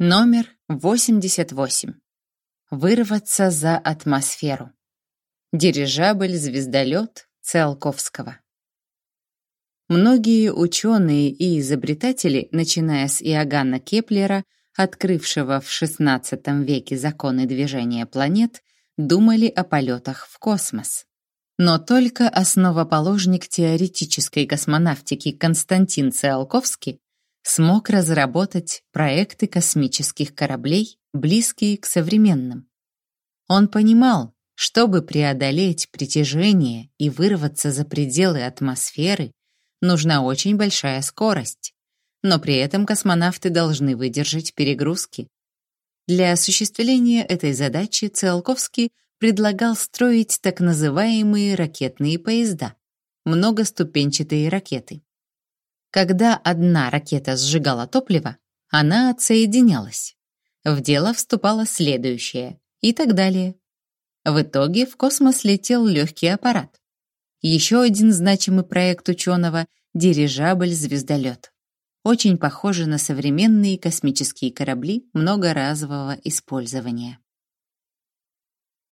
Номер 88. Вырваться за атмосферу. Дирижабль-звездолет Циолковского. Многие ученые и изобретатели, начиная с Иоганна Кеплера, открывшего в XVI веке законы движения планет, думали о полетах в космос. Но только основоположник теоретической космонавтики Константин Циолковский смог разработать проекты космических кораблей, близкие к современным. Он понимал, чтобы преодолеть притяжение и вырваться за пределы атмосферы, нужна очень большая скорость, но при этом космонавты должны выдержать перегрузки. Для осуществления этой задачи Циолковский предлагал строить так называемые ракетные поезда, многоступенчатые ракеты. Когда одна ракета сжигала топливо, она отсоединялась. В дело вступала следующая и так далее. В итоге в космос летел легкий аппарат. Еще один значимый проект ученого — дирижабль-звездолет. Очень похожий на современные космические корабли многоразового использования.